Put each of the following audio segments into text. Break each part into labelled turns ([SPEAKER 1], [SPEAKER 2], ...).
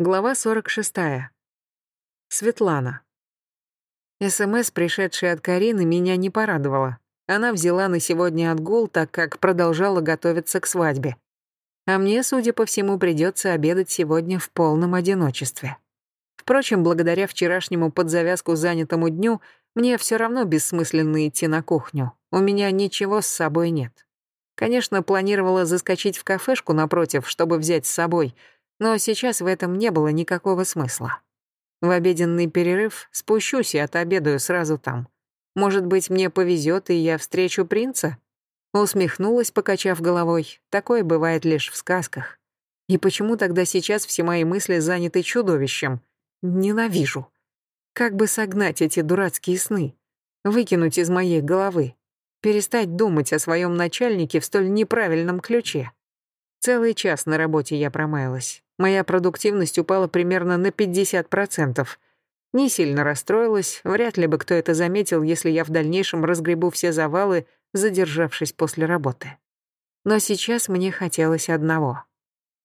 [SPEAKER 1] Глава 46. Светлана. СМС, пришедшая от Карины, меня не порадовала. Она взяла на сегодня отгул, так как продолжала готовиться к свадьбе. А мне, судя по всему, придется обедать сегодня в полном одиночестве. Впрочем, благодаря вчерашнему под завязку занятому дню, мне все равно бессмысленно идти на кухню. У меня ничего с собой нет. Конечно, планировала заскочить в кафешку напротив, чтобы взять с собой — но сейчас в этом не было никакого смысла. В обеденный перерыв спущусь и отобедаю сразу там. Может быть, мне повезет, и я встречу принца? Усмехнулась, покачав головой. Такое бывает лишь в сказках. И почему тогда сейчас все мои мысли заняты чудовищем? Ненавижу. Как бы согнать эти дурацкие сны? Выкинуть из моей головы? Перестать думать о своем начальнике в столь неправильном ключе? Целый час на работе я промаялась. Моя продуктивность упала примерно на 50%. Не сильно расстроилась, вряд ли бы кто это заметил, если я в дальнейшем разгребу все завалы, задержавшись после работы. Но сейчас мне хотелось одного.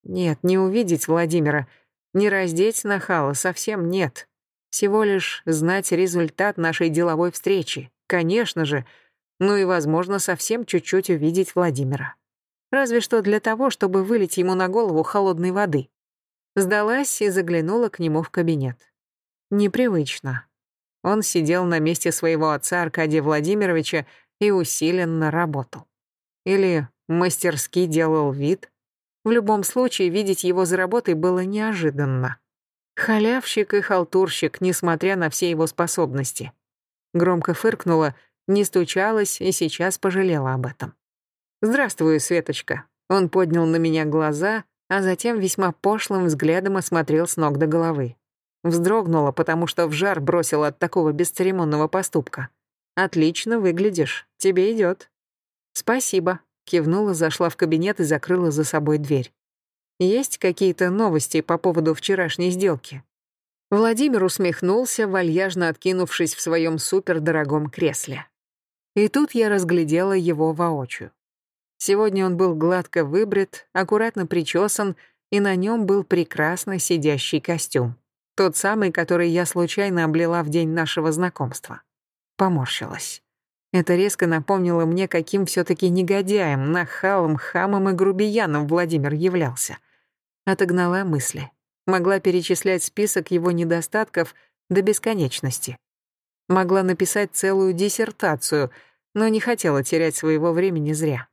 [SPEAKER 1] Нет, не увидеть Владимира, не раздеть нахала, совсем нет. Всего лишь знать результат нашей деловой встречи, конечно же, ну и, возможно, совсем чуть-чуть увидеть Владимира. Разве что для того, чтобы вылить ему на голову холодной воды. Сдалась и заглянула к нему в кабинет. Непривычно. Он сидел на месте своего отца Аркадия Владимировича и усиленно работал. Или мастерски делал вид. В любом случае, видеть его за работой было неожиданно. Халявщик и халтурщик, несмотря на все его способности. Громко фыркнула, не стучалась и сейчас пожалела об этом. «Здравствуй, Светочка». Он поднял на меня глаза, а затем весьма пошлым взглядом осмотрел с ног до головы. Вздрогнула, потому что в жар бросила от такого бесцеремонного поступка. «Отлично выглядишь. Тебе идет. «Спасибо», — кивнула, зашла в кабинет и закрыла за собой дверь. «Есть какие-то новости по поводу вчерашней сделки?» Владимир усмехнулся, вальяжно откинувшись в своем супердорогом кресле. И тут я разглядела его воочию. Сегодня он был гладко выбрит, аккуратно причесан, и на нем был прекрасно сидящий костюм. Тот самый, который я случайно облила в день нашего знакомства. Поморщилась. Это резко напомнило мне, каким все таки негодяем, нахалом, хамом и грубияном Владимир являлся. Отогнала мысли. Могла перечислять список его недостатков до бесконечности. Могла написать целую диссертацию, но не хотела терять своего времени зря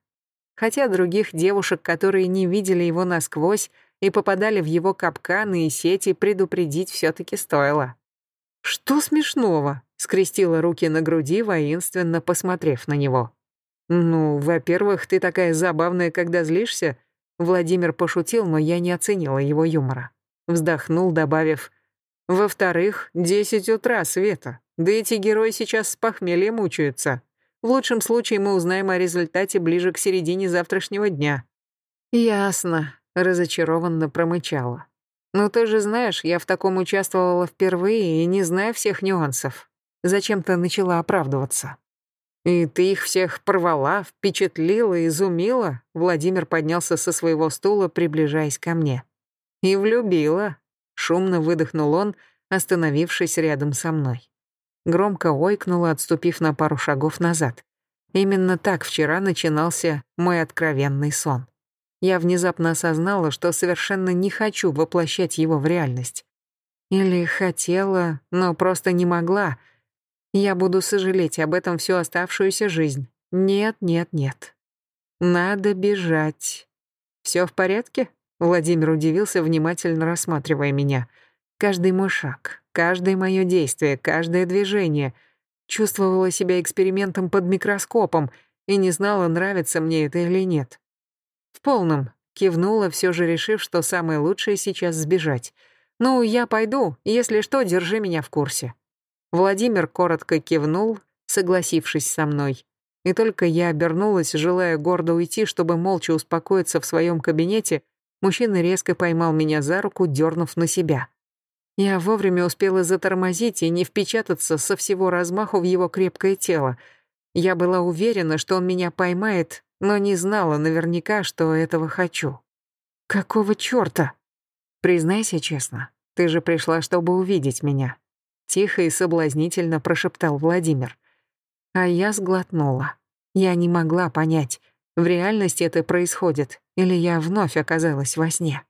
[SPEAKER 1] хотя других девушек, которые не видели его насквозь и попадали в его капканы и сети, предупредить все-таки стоило. «Что смешного?» — скрестила руки на груди, воинственно посмотрев на него. «Ну, во-первых, ты такая забавная, когда злишься». Владимир пошутил, но я не оценила его юмора. Вздохнул, добавив, «Во-вторых, десять утра, Света. Да эти герои сейчас с похмелья мучаются. В лучшем случае мы узнаем о результате ближе к середине завтрашнего дня». «Ясно», — разочарованно промычала. «Ну ты же знаешь, я в таком участвовала впервые и не знаю всех нюансов. Зачем-то начала оправдываться». «И ты их всех порвала, впечатлила, изумила?» Владимир поднялся со своего стула, приближаясь ко мне. «И влюбила», — шумно выдохнул он, остановившись рядом со мной громко ойкнула, отступив на пару шагов назад. Именно так вчера начинался мой откровенный сон. Я внезапно осознала, что совершенно не хочу воплощать его в реальность. Или хотела, но просто не могла. Я буду сожалеть об этом всю оставшуюся жизнь. Нет, нет, нет. Надо бежать. Все в порядке? Владимир удивился, внимательно рассматривая меня. Каждый мой шаг, Каждое мое действие, каждое движение. Чувствовала себя экспериментом под микроскопом и не знала, нравится мне это или нет. В полном. Кивнула, все же решив, что самое лучшее сейчас сбежать. «Ну, я пойду, если что, держи меня в курсе». Владимир коротко кивнул, согласившись со мной. И только я обернулась, желая гордо уйти, чтобы молча успокоиться в своем кабинете, мужчина резко поймал меня за руку, дернув на себя. Я вовремя успела затормозить и не впечататься со всего размаху в его крепкое тело. Я была уверена, что он меня поймает, но не знала наверняка, что этого хочу. Какого чёрта? Признайся честно, ты же пришла, чтобы увидеть меня. Тихо и соблазнительно прошептал Владимир. А я сглотнула. Я не могла понять, в реальности это происходит или я вновь оказалась во сне.